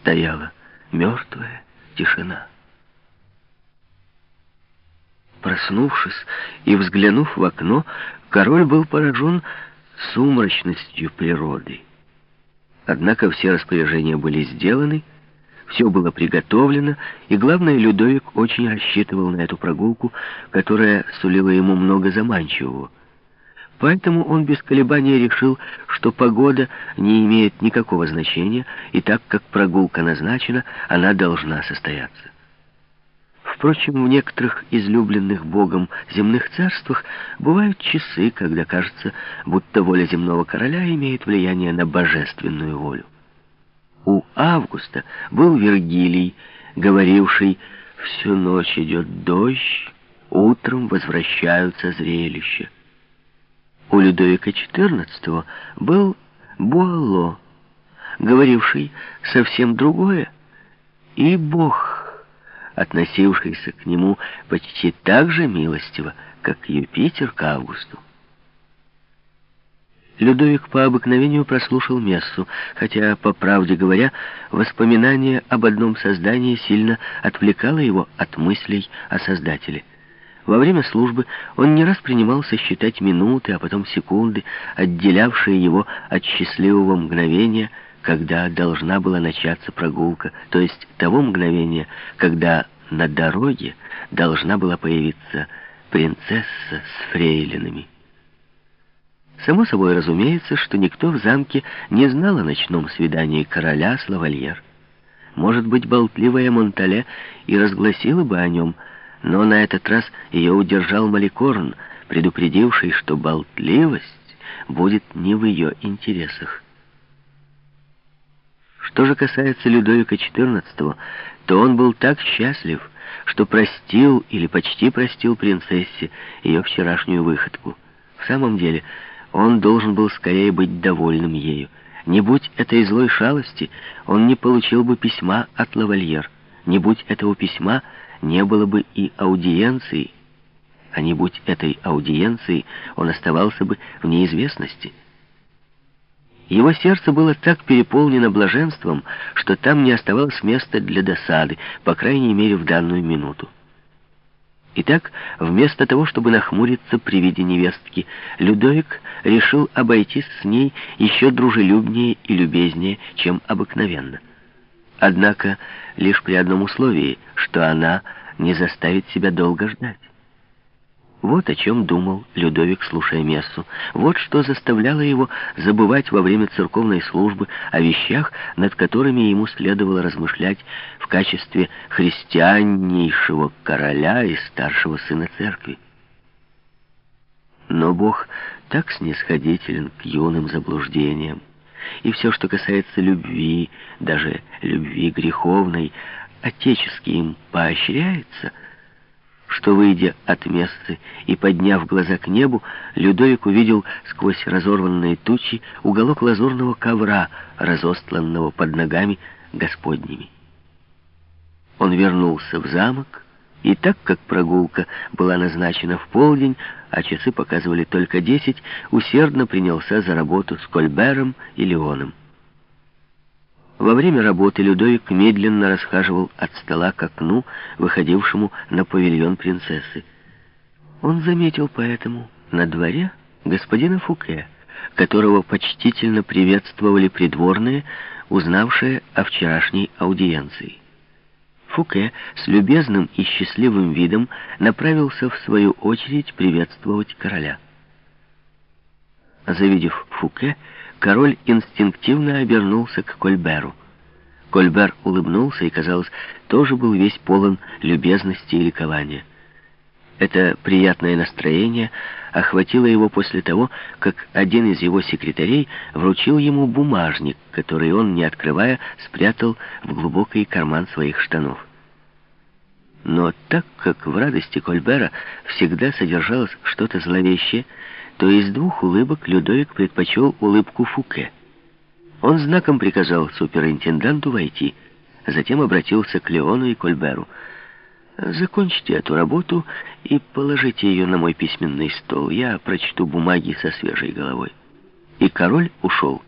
стояла мертвая тишина. Проснувшись и взглянув в окно, король был поражен сумрачностью природы. Однако все распоряжения были сделаны, все было приготовлено, и, главное, Людовик очень рассчитывал на эту прогулку, которая сулила ему много заманчивого. Поэтому он без колебания решил, что погода не имеет никакого значения, и так как прогулка назначена, она должна состояться. Впрочем, в некоторых излюбленных Богом земных царствах бывают часы, когда кажется, будто воля земного короля имеет влияние на божественную волю. У Августа был Вергилий, говоривший «Всю ночь идет дождь, утром возвращаются зрелища». У Людовика XIV был Буало, говоривший совсем другое, и Бог, относившийся к нему почти так же милостиво, как Юпитер к Августу. Людовик по обыкновению прослушал мессу, хотя, по правде говоря, воспоминание об одном создании сильно отвлекало его от мыслей о Создателе. Во время службы он не раз принимался считать минуты, а потом секунды, отделявшие его от счастливого мгновения, когда должна была начаться прогулка, то есть того мгновения, когда на дороге должна была появиться принцесса с фрейлинами. Само собой разумеется, что никто в замке не знал о ночном свидании короля с лавальер. Может быть, болтливая Монтале и разгласила бы о нем, но на этот раз ее удержал Маликорн, предупредивший, что болтливость будет не в ее интересах. Что же касается Людовика XIV, то он был так счастлив, что простил или почти простил принцессе ее вчерашнюю выходку. В самом деле, он должен был скорее быть довольным ею. Не будь этой злой шалости, он не получил бы письма от лавальер. Не будь этого письма, не было бы и аудиенции. А не будь этой аудиенции, он оставался бы в неизвестности. Его сердце было так переполнено блаженством, что там не оставалось места для досады, по крайней мере, в данную минуту. Итак, вместо того, чтобы нахмуриться при виде невестки, Людовик решил обойтись с ней еще дружелюбнее и любезнее, чем обыкновенно. Однако лишь при одном условии, что она не заставит себя долго ждать. Вот о чем думал Людовик, слушая мессу. Вот что заставляло его забывать во время церковной службы о вещах, над которыми ему следовало размышлять в качестве христианнейшего короля и старшего сына церкви. Но Бог так снисходителен к юным заблуждениям, и все, что касается любви, даже любви греховной, отечески им поощряется — что, выйдя от мессы и подняв глаза к небу, Людовик увидел сквозь разорванные тучи уголок лазурного ковра, разостланного под ногами Господними. Он вернулся в замок, и так как прогулка была назначена в полдень, а часы показывали только десять, усердно принялся за работу с Кольбером и Леоном. Во время работы Людовик медленно расхаживал от стола к окну, выходившему на павильон принцессы. Он заметил поэтому на дворе господина Фуке, которого почтительно приветствовали придворные, узнавшие о вчерашней аудиенции. Фуке с любезным и счастливым видом направился в свою очередь приветствовать короля. Завидев Фуке, король инстинктивно обернулся к Кольберу. Кольбер улыбнулся и, казалось, тоже был весь полон любезности и ликования. Это приятное настроение охватило его после того, как один из его секретарей вручил ему бумажник, который он, не открывая, спрятал в глубокий карман своих штанов. Но так как в радости Кольбера всегда содержалось что-то зловещее, то из двух улыбок Людовик предпочел улыбку Фуке. Он знаком приказал суперинтенданту войти, затем обратился к Леону и Кольберу. «Закончите эту работу и положите ее на мой письменный стол. Я прочту бумаги со свежей головой». И король ушел.